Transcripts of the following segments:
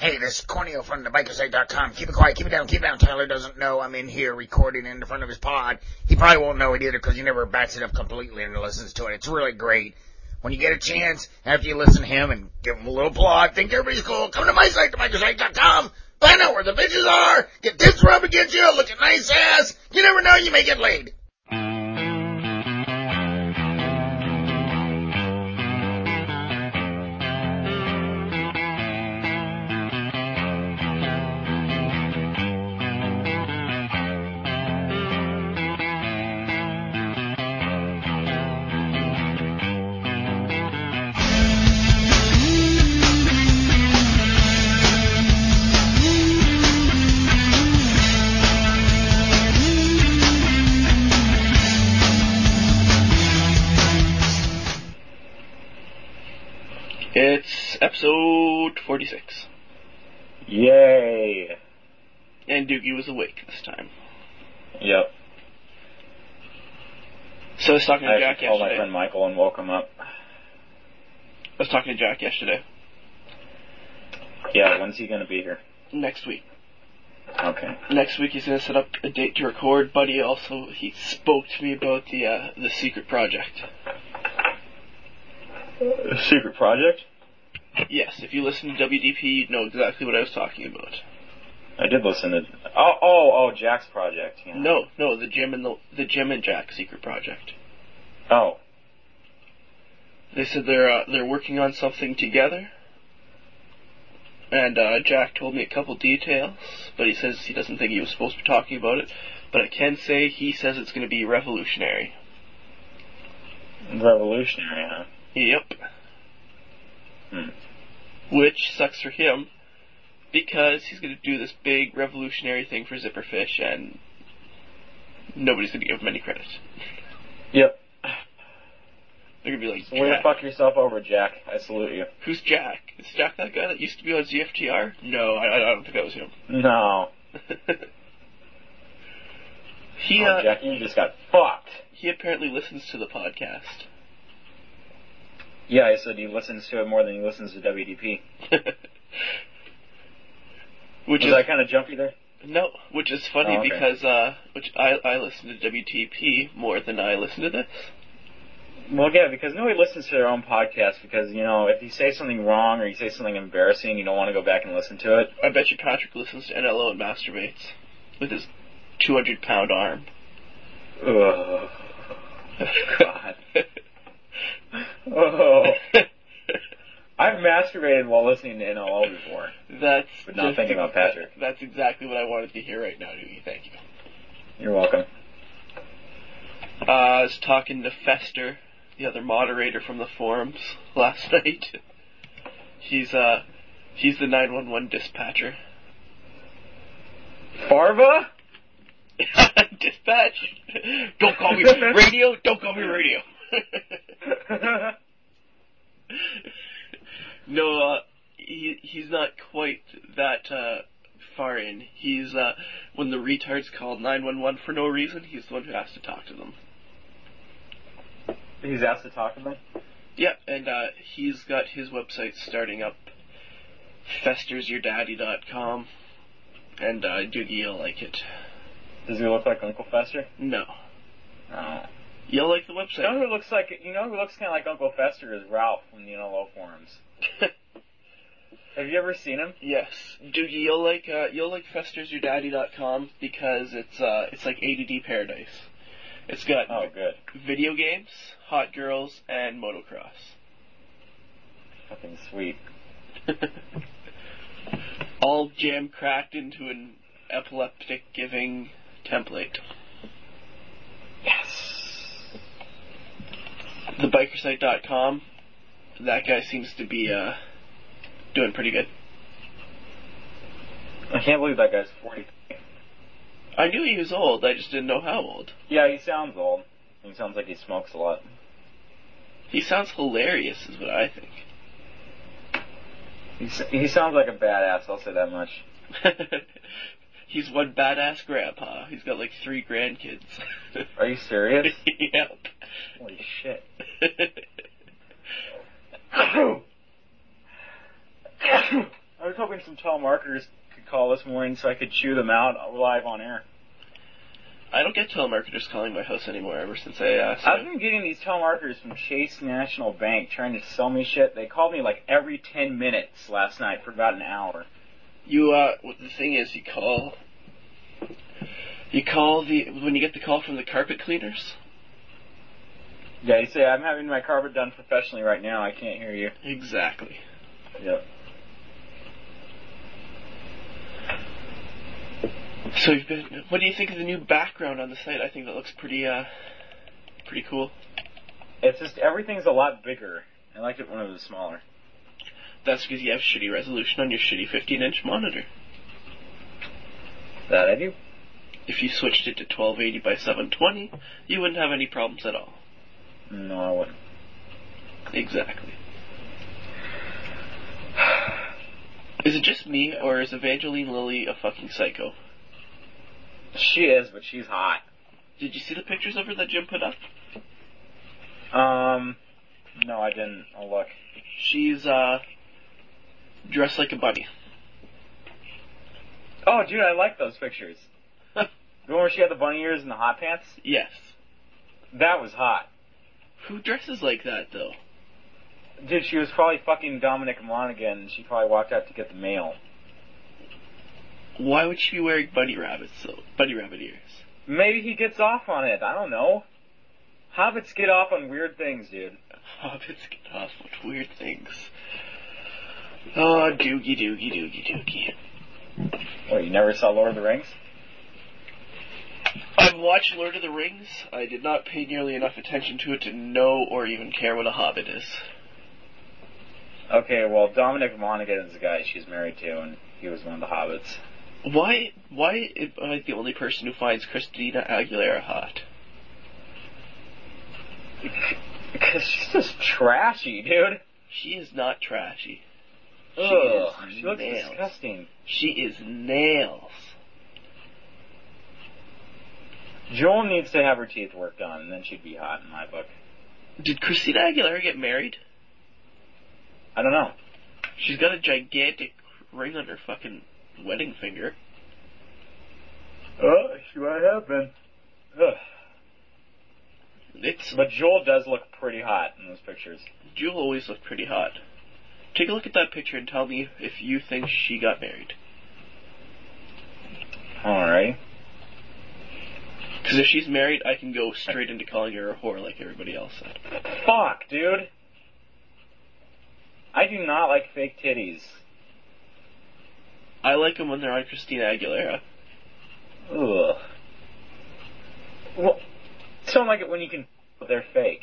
Hey, this is Corneo from the BikerSite.com. Keep it quiet, keep it down, keep it down. Tyler doesn't know I'm in here recording in the front of his pod. He probably won't know it either because he never backs it up completely and listens to it. It's really great. When you get a chance, after you listen to him and give him a little plug, think everybody's cool, come to my site, thebikersite.com. Find out where the bitches are, get tits rubbed against you, look at nice ass. You never know, you may get laid. It's episode 46. Yay! And Doogie was awake this time. Yep. So I was talking I to Jack actually called my friend Michael and woke him up. I was talking to Jack yesterday. Yeah, when's he gonna be here? Next week. Okay. Next week he's gonna set up a date to record, but he also he spoke to me about the uh, the secret project. Secret project? Yes, if you listen to WDP, you'd know exactly what I was talking about. I did listen to. Oh, oh, oh, Jack's project. Yeah. No, no, the Jim and the the Jim and Jack secret project. Oh, They said they're uh, they're working on something together. And uh, Jack told me a couple details, but he says he doesn't think he was supposed to be talking about it. But I can say he says it's going to be revolutionary. revolutionary, huh? Yep. Hmm. Which sucks for him because he's going to do this big revolutionary thing for Zipperfish, and nobody's going to give him any credit. Yep. They're going to be like, Way to fuck yourself over, Jack. I salute you. Who's Jack? Is Jack that guy that used to be on ZFTR? No, I, I don't think that was him. No. he Oh, uh, Jack, you just got fucked. he apparently listens to the podcast. Yeah, I said he listens to it more than he listens to WDP. which Was is I kind of jumpy there? no, which is funny Oh, okay. because uh, which I I listen to WTP more than I listen to this. Well, yeah, because nobody listens to their own podcast because, you know, if you say something wrong or you say something embarrassing, you don't want to go back and listen to it. I bet you Patrick listens to NLO and masturbates with his 200 pound arm. Ugh. God. Oh. I've masturbated while listening to NLO before. That's But not thinking about Patrick. That's exactly what I wanted to hear right now, Doogie. Thank you. You're welcome. Uh, I was talking to Fester, the other moderator from the forums, last night. He's uh, he's the 911 dispatcher. Farva? Dispatch. Don't call me radio. Don't call me radio. no, uh, he he's not quite that uh, far in. He's uh, when the retards call 911 for no reason, he's the one who has to talk to them. He's asked to talk to them? Yeah, and uh, he's got his website starting up, festersyourdaddy.com, and uh, Doogie, you'll like it. Does he look like Uncle Fester? No, No. You'll like the You know who looks like, you know who looks kind of like Uncle Fester is Ralph from the NLO forums. Have you ever seen him? Yes, Doogie, you'll like uh, you'll like festersyourdaddy.com because it's uh it's like ADD paradise. It's got Oh, good. video games, hot girls, and motocross. Fucking sweet. All jam cracked into an epileptic giving template. Yes. Thebikersite.com. That guy seems to be uh doing pretty good. I can't believe that guy's 40. I knew he was old, I just didn't know how old. Yeah, he sounds old. He sounds like he smokes a lot. He sounds hilarious, is what I think. He, he sounds like a badass, I'll say that much. He's one badass grandpa. He's got like three grandkids. Are you serious? yep. Holy shit. I was hoping some telemarketers could call this morning so I could chew them out live on air. I don't get telemarketers calling my house anymore ever since I asked. I've been getting these telemarketers from Chase National Bank trying to sell me shit. They called me like every 10 minutes last night for about an hour. You, uh, what the thing is, you call, you call the, when you get the call from the carpet cleaners, Yeah, you say, I'm having my carpet done professionally right now. I can't hear you. exactly. Yep. So you've been, what do you think of the new background on the site? I think that looks pretty, uh, pretty cool. It's just, everything's a lot bigger. I liked it when it was smaller. That's because you have shitty resolution on your shitty 15 inch monitor. That I do. If you switched it to 1280 by 720, you wouldn't have any problems at all. No, I wouldn't. Exactly. Is it just me, or is Evangeline Lilly a fucking psycho? She is, but she's hot. Did you see the pictures of her that Jim put up? Um, no, I didn't. I'll look. She's, uh, dressed like a bunny. Oh, dude, I like those pictures. the one where she had the bunny ears and the hot pants? Yes. That was hot. Who dresses like that, though? Dude, she was probably fucking Dominic Monaghan, and she probably walked out to get the mail. Why would she be wearing bunny rabbits, though? Bunny rabbit ears. Maybe he gets off on it. I don't know. Hobbits get off on weird things, dude. Hobbits get off on weird things. Oh, doogie doogie doogie doogie. Oh, you never saw Lord of the Rings? I've watched Lord of the Rings. I did not pay nearly enough attention to it to know or even care what a hobbit is. Okay, well, Dominic Monaghan is the guy she's married to, and he was one of the hobbits. Why? Why am I the only person who finds Christina Aguilera hot? Because she's just trashy, dude. She is not trashy. She Ugh, is she looks nails. disgusting. She is nails. Joel needs to have her teeth worked on, and then she'd be hot in my book. Did Christina Aguilera get married? I don't know. She's got a gigantic ring on her fucking wedding finger. Oh, she might have been. Ugh. It's But Joel does look pretty hot in those pictures. Joel always looked pretty hot. Take a look at that picture and tell me if you think she got married. Alright. Because if she's married, I can go straight into calling her a whore like everybody else said. Fuck, dude. I do not like fake titties. I like them when they're on Christina Aguilera. Ugh. Well, I don't like it when you can. They're fake.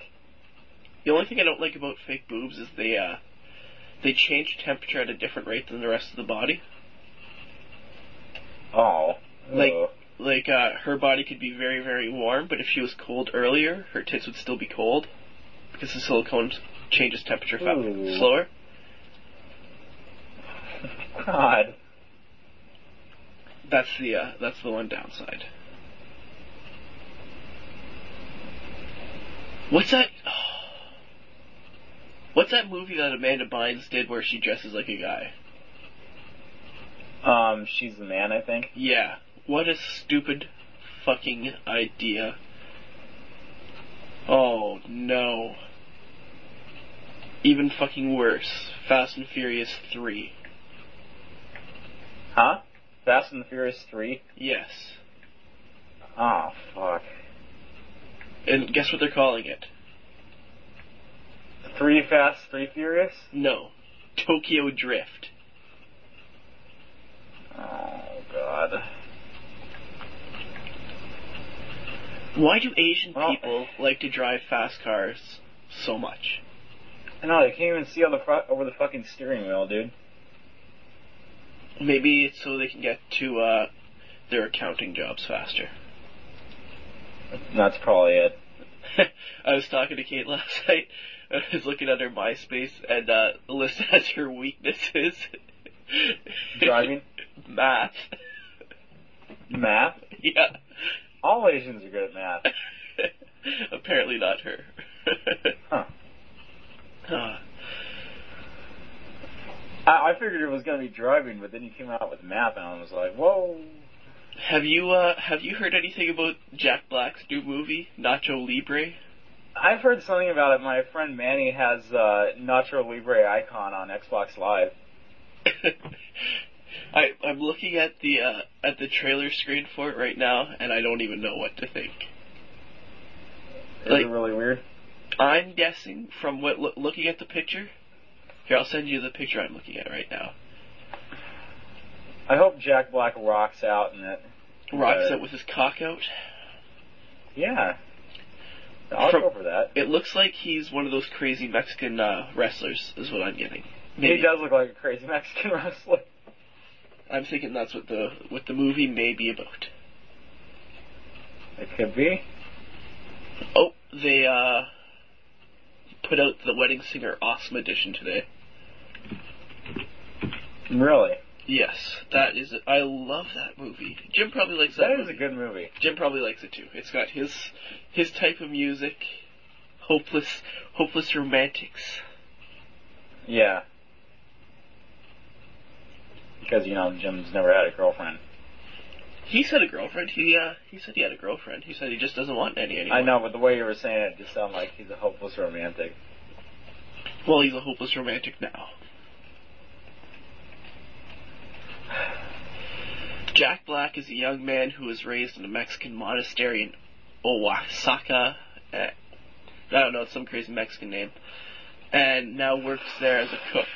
The only thing I don't like about fake boobs is they uh they change temperature at a different rate than the rest of the body. Oh. Like- Ugh. Like uh her body could be very very warm, but if she was cold earlier, her tits would still be cold because the silicone changes temperature Ooh. slower. God. That's the uh, that's the one downside. What's that? What's that movie that Amanda Bynes did where she dresses like a guy? Um, she's the man, I think. Yeah. What a stupid fucking idea. Oh no. Even fucking worse. Fast and Furious 3. Huh? Fast and the Furious 3? Yes. Oh, fuck. And guess what they're calling it? Three Fast, Three Furious? No. Tokyo Drift. Oh, God. Why do Asian Well- people like to drive fast cars so much? I know, they can't even see on the front, over the fucking steering wheel, dude. Maybe it's so they can get to uh, their accounting jobs faster. That's probably it. I was talking to Kate last night. I was looking at her MySpace, and uh, the list has her weaknesses. Driving? Math. Math? Yeah. All Asians are good at math. Apparently not her. Huh. Uh, I, I figured it was going to be driving, but then he came out with math, and I was like, whoa. Have you uh have you heard anything about Jack Black's new movie, Nacho Libre? I've heard something about it. My friend Manny has uh, Nacho Libre icon on Xbox Live. I I'm looking at the uh, at the trailer screen for it right now, and I don't even know what to think. Is Like- it really weird? I'm guessing from what loo- looking at the picture. Here, I'll send you the picture I'm looking at right now. I hope Jack Black rocks out in it. Rocks Uh, it with his cock out. Yeah. I'll go for that. It looks like he's one of those crazy Mexican uh, wrestlers, is what I'm getting. He does look like a crazy Mexican wrestler. I'm thinking that's what the what the movie may be about. It could be. Oh, they uh put out the Wedding Singer Awesome Edition today. Really. Yes, that is. I love that movie. Jim probably likes that. That is movie. a good movie. Jim probably likes it too. It's got his his type of music, hopeless hopeless romantics. Yeah. Because, you know, Jim's never had a girlfriend. He said a girlfriend. He uh he said he had a girlfriend. He said he just doesn't want any anymore. I know, but the way you were saying it just sounded like he's a hopeless romantic. Well, he's a hopeless romantic now. Jack Black is a young man who was raised in a Mexican monastery in Oaxaca. Uh, I don't know, some crazy Mexican name. And now works there as a cook.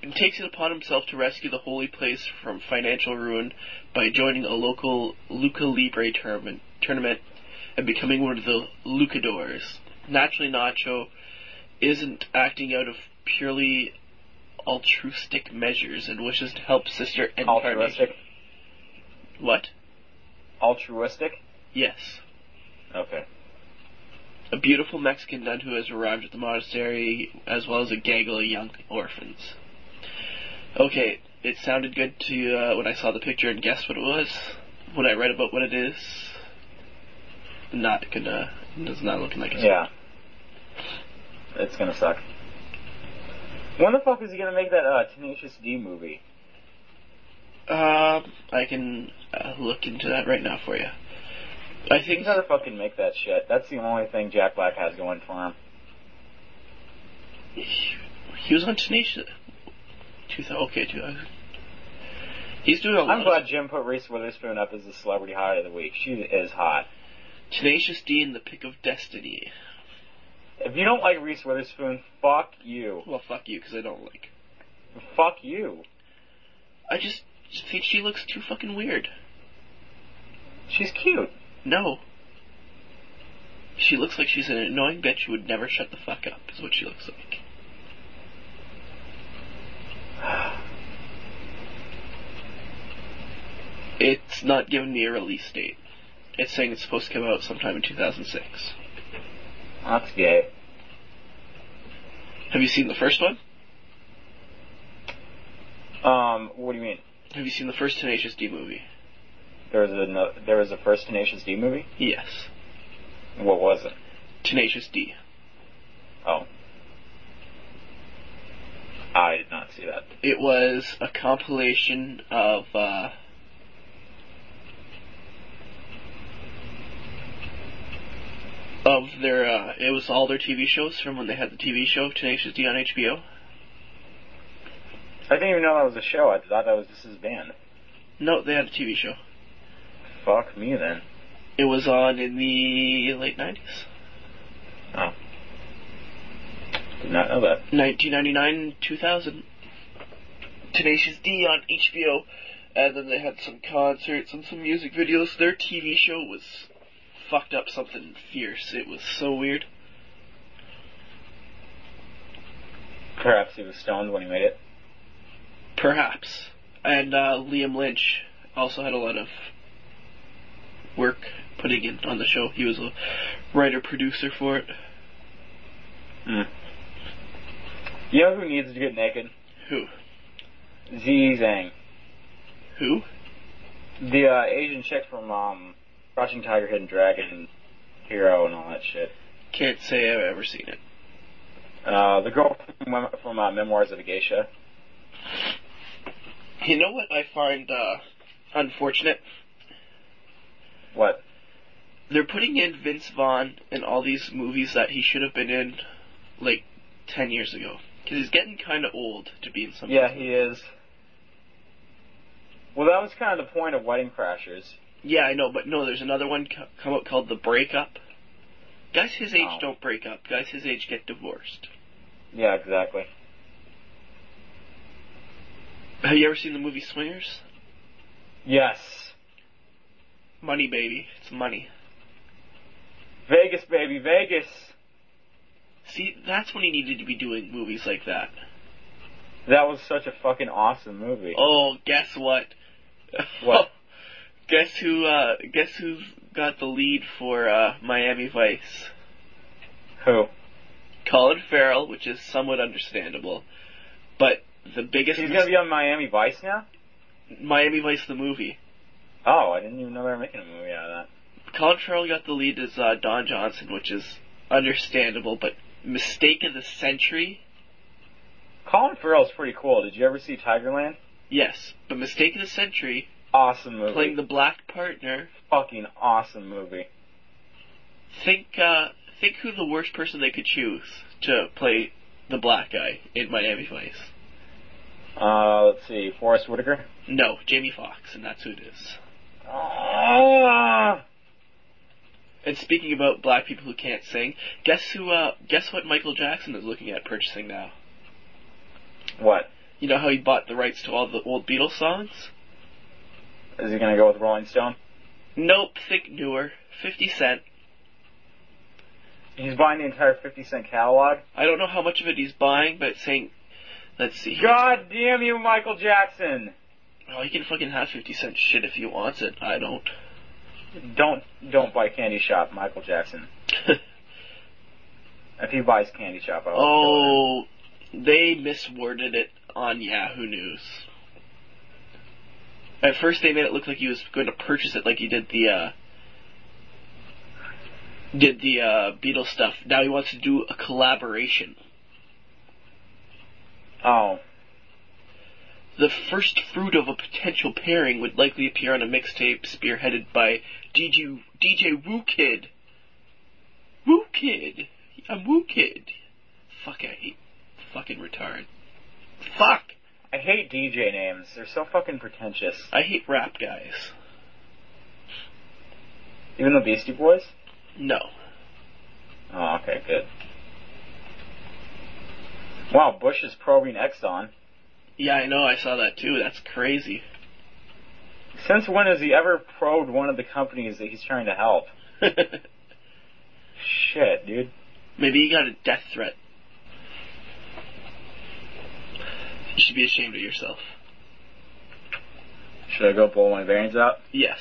And takes it upon himself to rescue the holy place from financial ruin by joining a local Lucha Libre tournament, tournament and becoming one of the Luchadors. Naturally, Nacho isn't acting out of purely altruistic measures and wishes to help Sister Encarnation. Altruistic? What? Altruistic? Yes. Okay. A beautiful Mexican nun who has arrived at the monastery, as well as a gaggle of young orphans. Okay, it sounded good to uh, when I saw the picture and guessed what it was. When I read about what it is, not gonna, it's not looking like it's Yeah. It's gonna suck. When the fuck is he gonna make that uh, Tenacious D movie? Um, I can uh, look into that right now for you. I think gotta fucking make that shit. That's the only thing Jack Black has going for him. he was on Tenacious. Two thousand. Okay, two thousand. He's doing a lot. I'm glad Jim put Reese Witherspoon up as the celebrity hot of the week. She is hot. Tenacious D in the Pick of Destiny. If you don't like Reese Witherspoon, fuck you. Well, fuck you, because I don't like. Fuck you. I just think she looks too fucking weird. She's cute. No. She looks like she's an annoying bitch who would never shut the fuck up, is what she looks like. It's not giving me a release date. It's saying it's supposed to come out sometime in 2006. That's gay. Have you seen the first one? Um, what do you mean? Have you seen the first Tenacious D movie? There was a no, there was a first Tenacious D movie. Yes. What was it? Tenacious D. Oh, I did not see that. It was a compilation of uh, of their. Uh, it was all their TV shows from when they had the TV show Tenacious D on HBO. I didn't even know that was a show. I thought that was just his band. No, they had a TV show. Fuck me then. It was on in the late nineties, Oh. Did not know that. nineteen ninety nine, two thousand. Tenacious D on HBO, and then they had some concerts and some music videos. Their TV show was fucked up something fierce. It was so weird. Perhaps he was stoned when he made it. Perhaps. And uh, Liam Lynch also had a lot of work putting in on the show. He was a writer producer for it. Hmm. You know who needs to get naked? Who? Ziyi Zhang. Who? The uh, Asian chick from um, Crouching Tiger, Hidden Dragon, Hero, and all that shit. Can't say I've ever seen it. Uh, the girl from, from uh, Memoirs of a Geisha. You know what I find uh, unfortunate? What? They're putting in Vince Vaughn in all these movies that he should have been in, like, 10 years ago. Because he's getting kind of old to be in some Yeah, he is. Well, that was kind of the point of Wedding Crashers. Yeah, I know, but no, there's another one co- come out called The Breakup. Guys his age Oh. don't break up. Guys his age get divorced. Yeah, exactly. Have you ever seen the movie Swingers? Yes. Money, baby. It's money. Vegas, baby, Vegas. See, that's when he needed to be doing movies like that. That was such a fucking awesome movie. Oh, guess what? What? guess who? Uh, guess who's got the lead for uh, Miami Vice? Who? Colin Farrell, which is somewhat understandable, but the biggest He's mis- gonna be on Miami Vice now? Miami Vice the movie. Oh, I didn't even know they were making a movie out of that. Colin Farrell got the lead as uh, Don Johnson, which is understandable, but mistake of the century. Colin Farrell's pretty cool. Did you ever see Tigerland? Yes, but mistake of the century. Awesome movie. Playing the black partner. fucking awesome movie. Think, uh, think who the worst person they could choose to play the black guy in Miami Vice. Uh, let's see, Forest Whitaker. No, Jamie Foxx, and that's who it is. Ah! And speaking about black people who can't sing, guess who? Uh, guess what Michael Jackson is looking at purchasing now? What? You know how he bought the rights to all the old Beatles songs? Is he gonna go with Rolling Stone? Nope, think newer. 50 Cent. He's buying the entire 50 Cent catalog? I don't know how much of it he's buying, but it's saying, let's see. God damn you, Michael Jackson! Oh, he can fucking have 50 Cent shit if he wants it. I don't. Don't, don't buy Candy Shop, Michael Jackson. If he buys Candy Shop, I will oh, they misworded it on Yahoo News. At first, they made it look like he was going to purchase it, like he did the uh, did the uh, Beatles stuff. Now he wants to do a collaboration. Oh, The first fruit of a potential pairing would likely appear on a mixtape spearheaded by DJ DJ Whoo Kid. Whoo Kid, I'm Whoo Kid. Fuck, I hate fucking retard. Fuck, I hate DJ names. They're so fucking pretentious. I hate rap guys. Even the Beastie Boys? No, Oh, okay, good. Wow, Bush is probing Exxon. yeah, I know, I saw that too. That's crazy. Since when has he ever probed one of the companies that he's trying to help? Shit, dude. Maybe he got a death threat. You should be ashamed of yourself. Should I go pull my bearings out? Yes.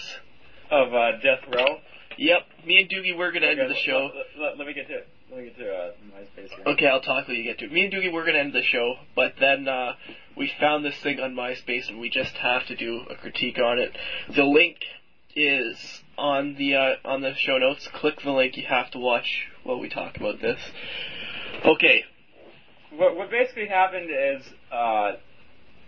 Of uh, Death Row? Yep. Me and Doogie we're gonna end Okay, the show. Let, let- let me get to it. Let me get to uh, MySpace here. Okay, I'll talk when you get to it. Me and Doogie we're gonna end the show, but then uh, we found this thing on MySpace and we just have to do a critique on it. The link is on the uh, on the show notes. Click the link. You have to watch while we talk about this. Okay. What, what basically happened is uh,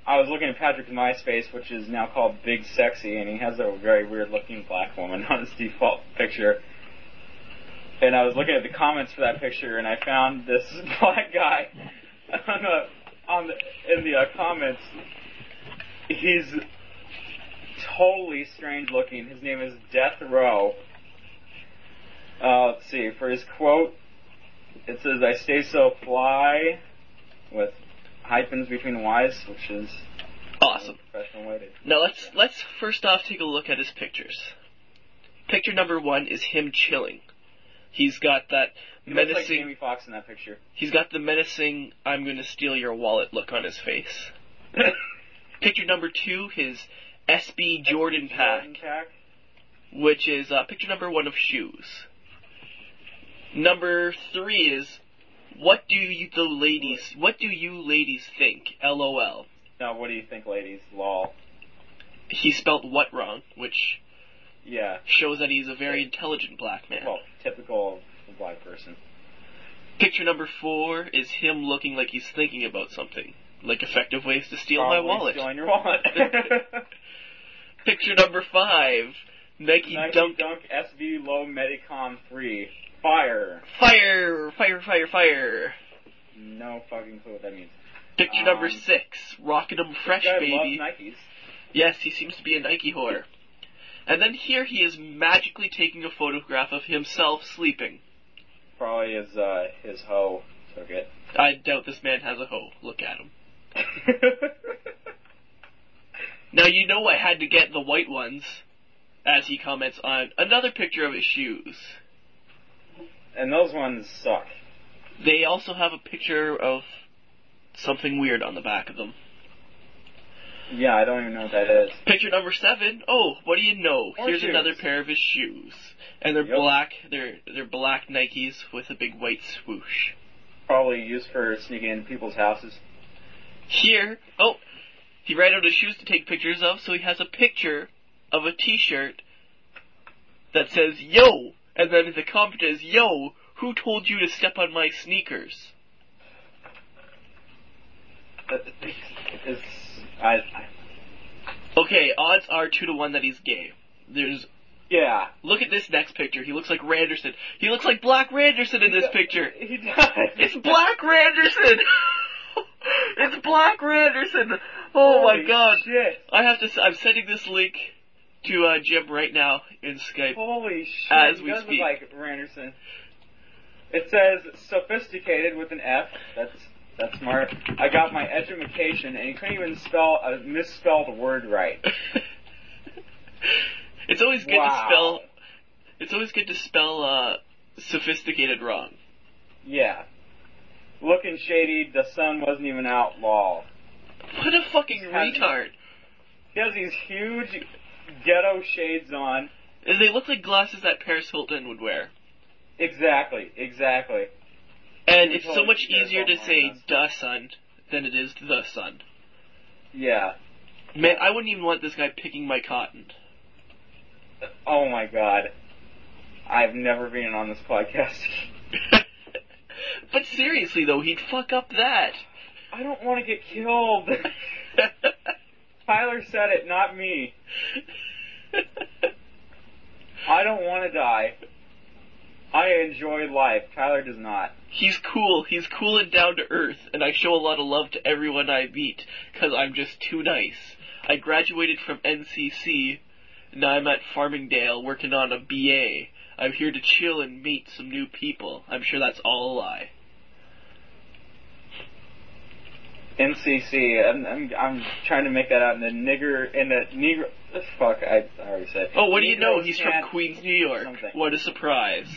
I was looking at Patrick's MySpace, which is now called Big Sexy, and he has a very weird looking black woman on his default picture. And I was looking at the comments for that picture, and I found this black guy on the on the in the uh, comments. He's totally strange looking. His name is Death Row. Uh, let's see. For his quote, it says, "I stay so fly," with hyphens between Y's, which is Awesome. professional way to. Now let's let's first off take a look at his pictures. Picture number one is him chilling. He's got that He looks like menacing. Jamie Foxx in that picture. He's got the menacing "I'm going to steal your wallet" look on his face. Picture number two, his SB Jordan pack, Jordan pack. which is uh, picture number one of shoes. Number three is what do you the ladies what do you ladies think? LOL. Now, what do you think, ladies? Lol. He spelled what wrong, which Yeah. shows that he's a very intelligent black man. Well, typical of a black person. Picture number four is him looking like he's thinking about something. like effective ways to steal my wallet. Stealing your wallet. Picture number five. Nike, Nike Dunk, Dunk SB Low Medicom 3. Fire. fire, fire, fire, fire. No fucking clue what that means. Picture Um, number six. Rockin' 'em fresh, baby. loves Nikes. Yes, he seems to be a Nike whore. And then here he is magically taking a photograph of himself sleeping. Probably his uh his hoe circuit. I doubt this man has a hoe. Look at him. Now you know I had to get the white ones, as he comments on another picture of his shoes. and those ones suck. They also have a picture of something weird on the back of them. Yeah, I don't even know what that is. Picture number seven. Oh, what do you know? More Here's shoes. another pair of his shoes, and they're Yep. black. They're they're black Nikes with a big white swoosh. Probably used for sneaking into people's houses. Here, oh, he ran out of shoes to take pictures of, so he has a picture of a T-shirt that says "Yo," and then the comment is "Yo, who told you to step on my sneakers?" It's I, I Okay, odds are two to one that he's gay. There's yeah. look at this next picture. He looks like Randerson. He looks like Black Randerson in this picture. He does. It's Black Randerson. it's Black Randerson. Oh my Holy god. Shit. I have to. I'm sending this link to uh, Jim right now in Skype. Holy shit. As he we does speak. look like Randerson. It says sophisticated with an F. That's smart. I got my education, and he couldn't even spell a misspelled word right. it's always good to spell. It's always good to spell uh, sophisticated wrong. Yeah. Looking shady. The sun wasn't even out. Lol. What a fucking retard. He has these huge ghetto shades on. And they look like glasses that Paris Hilton would wear. Exactly. Exactly. And it's so much easier to say "the sun" than it is "the sun." Yeah. Man, I wouldn't even want this guy picking my cotton. Oh my god. I've never been on this podcast. but seriously though, he'd fuck up that. I don't want to get killed. Tyler said it, not me. I don't want to die. I enjoy life. Tyler does not. He's cool. He's cool and down to earth, and I show a lot of love to everyone I meet because I'm just too nice. I graduated from NCC. Now I'm at Farmingdale working on a BA. I'm here to chill and meet some new people. I'm sure that's all a lie. NCC. I'm, I'm, I'm trying to make that out in the nigger in the negro. Fuck, I, I already said. Oh, what do you know? He's from Queens, New York. something. What a surprise.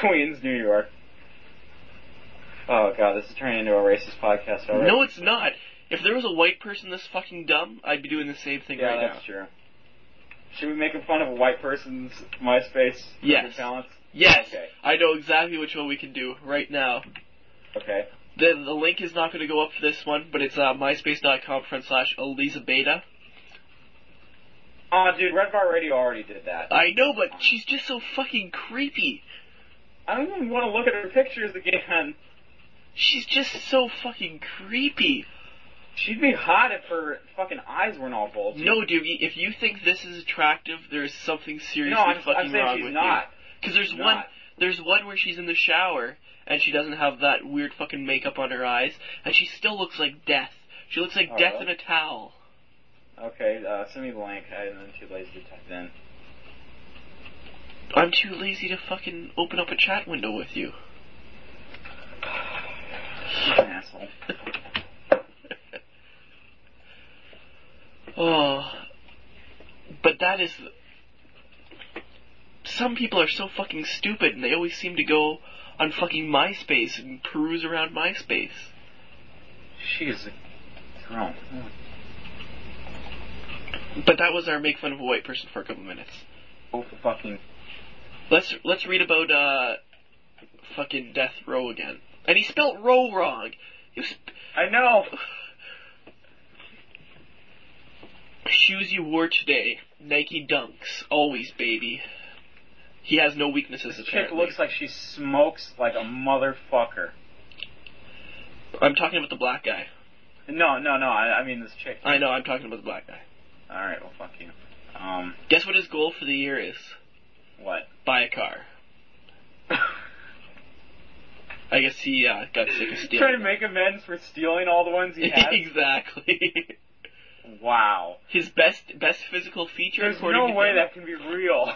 Queens, New York. Oh god, this is turning into a racist podcast already. No, it's not. If there was a white person this fucking dumb, I'd be doing the same thing yeah, right that's true. Should we make fun of a white person's MySpace Yes. talents? Yes, Okay. I know exactly which one we can do right now. Okay. The the link is not going to go up for this one, but it's uh, myspace.com front slash Elisa Beta. Oh, dude, Red Bar Radio already did that. I know, but she's just so fucking creepy. I don't even want to look at her pictures again. She's just so fucking creepy. She'd be hot if her fucking eyes weren't all bulgy. No, dude, if you think this is attractive, there's something seriously no, I'm, fucking I'm saying wrong she's with not. Because there's She's one, not. there's one where she's in the shower and she doesn't have that weird fucking makeup on her eyes, and she still looks like death. She looks like Oh, death really? in a towel. Okay, uh, send me the link. I'm too lazy to type in. I'm too lazy to fucking open up a chat window with you. Asshole. Oh, but that is. Some people are so fucking stupid, and they always seem to go on fucking MySpace and peruse around MySpace. She is a drone. But that was our make fun of a white person for a couple minutes. Oh, fucking. Let's let's read about uh fucking Death Row again. And he spelt row wrong. He was, I know. shoes you wore today, Nike Dunks, always baby. He has no weaknesses This chick looks like she smokes like a motherfucker. I'm talking about the black guy. No, no, no. I, I mean this chick. I know, I'm talking about the black guy. All right. Well, fuck you. Um, Guess what his goal for the year is? What? Buy a car. I guess he uh, got sick of stealing. Trying to make amends for stealing all the ones he has. exactly. wow. His best best physical feature. There's no way him- that can be real.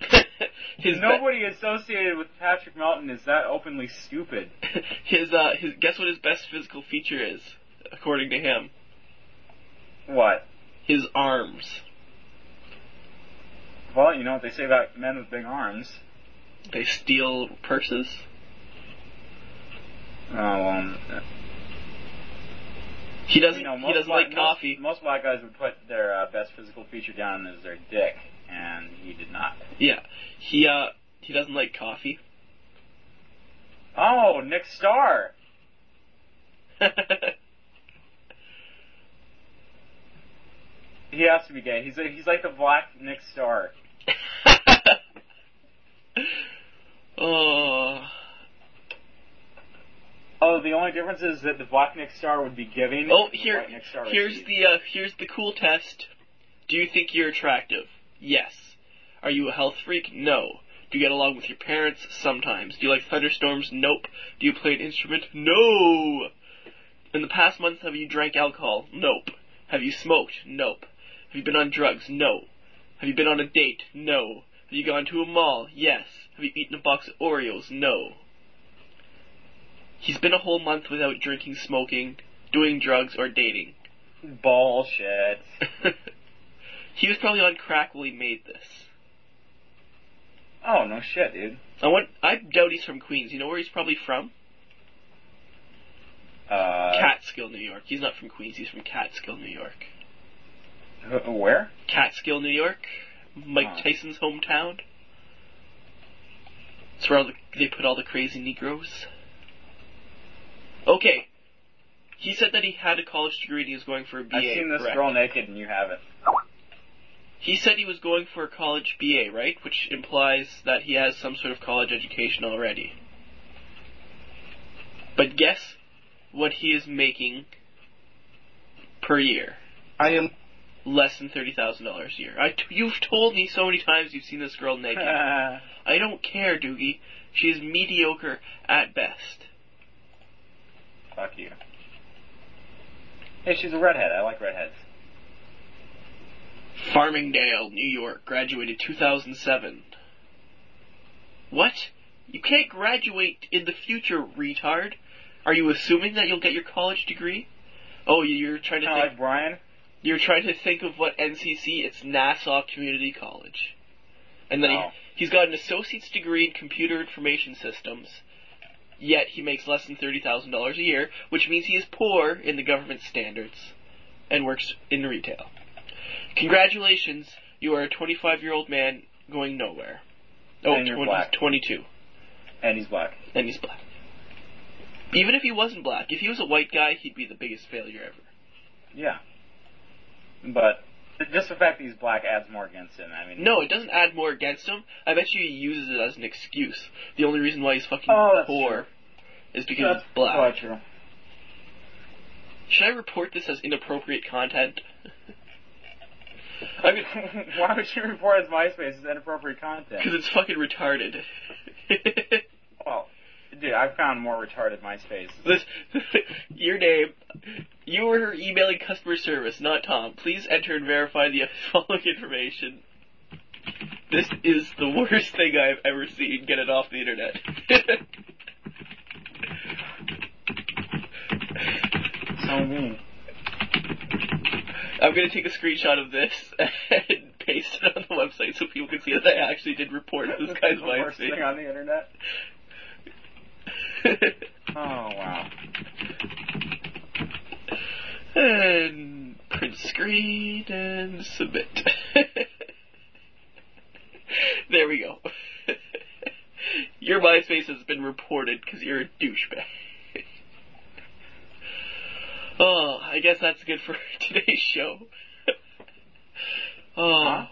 his be- Nobody associated with Patrick Melton is that openly stupid. his uh his guess what his best physical feature is according to him What? his arms Well, you know what they say about men with big arms. they steal purses Oh, um, he doesn't you know, he doesn't black, like coffee Most, most black guys would put their uh, best physical feature down as their dick, and he did not. yeah he uh he doesn't like coffee Oh, Nick Starr. He has to be gay. He's a, he's like the black Nick Starr. oh. Oh, the only difference is that the black Nick Starr would be giving. oh the here Star here's the uh here's the cool test. Do you think you're attractive? Yes. Are you a health freak? No. Do you get along with your parents? Sometimes. Do you like thunderstorms? Nope. Do you play an instrument? No. In the past month have you drank alcohol? Nope. Have you smoked? Nope. Have you been on drugs? No have you been on a date no have you gone to a mall yes have you eaten a box of oreos no he's been a whole month without drinking smoking doing drugs or dating bullshit. he was probably on crack when he made this. Oh no shit, dude. I want. I doubt he's from Queens. You know where he's probably from? Uh, Catskill, New York. He's not from Queens. He's from Catskill, New York. Wh- where? Catskill, New York. Mike Oh. Tyson's hometown. It's where all the, they put all the crazy Negroes. Okay. He said that he had a college degree and he was going for a BA. I've seen this correct? girl naked and you haven't. He said he was going for a college BA, right? Which implies that he has some sort of college education already. But guess what he is making per year? I am. Less than thirty thousand dollars a year. I t- you've told me so many times you've seen this girl naked. I don't care, Doogie. She is mediocre at best. Fuck you. Hey, she's a redhead. I like redheads. Farmingdale, New York, graduated 2007. What? You can't graduate in the future, retard. Are you assuming that you'll get your college degree? Oh, you're trying to Kind of think. like Brian. You're trying to think of what NCC. It's Nassau Community College, and then Oh. he, he's got an associate's degree in computer information systems. Yet he makes less than thirty thousand dollars a year, which means he is poor in the government standards, and works in retail. Congratulations, you are a 25 year old man going nowhere. Oh, And you're 20 black. 22, And he's black. and he's black. Even if he wasn't black, if he was a white guy, he'd be the biggest failure ever. Yeah. But just the fact that he's black adds more against him. I mean. No, it doesn't add more against him. I bet you he uses it as an excuse. The only reason why he's fucking Oh, poor true. is because That's he's black. quite true. Should I report this as inappropriate content? I mean, Why would you report his MySpace as inappropriate content? because it's fucking retarded. Dude, I've found more retarded MySpace. this, your name, you were emailing customer service, not Tom. Please enter and verify the following information. This is the worst thing I've ever seen. Get it off the internet. So mean. I'm gonna take a screenshot of this and paste it on the website so people can see that I actually did report this guy's the worst thing on the internet. Oh wow. and print screen and submit. there we go. Your MySpace has been reported because you're a douchebag. oh, I guess that's good for today's show. oh. Huh?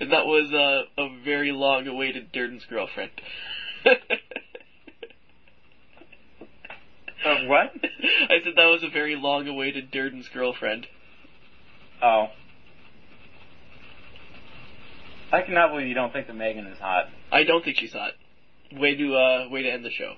And that was uh, a very long awaited Durden's girlfriend. Uh, what? I said that was a very long-awaited Durden's girlfriend. Oh. I cannot believe you don't think that Megan is hot. I don't think she's hot. Way to uh, way to end the show.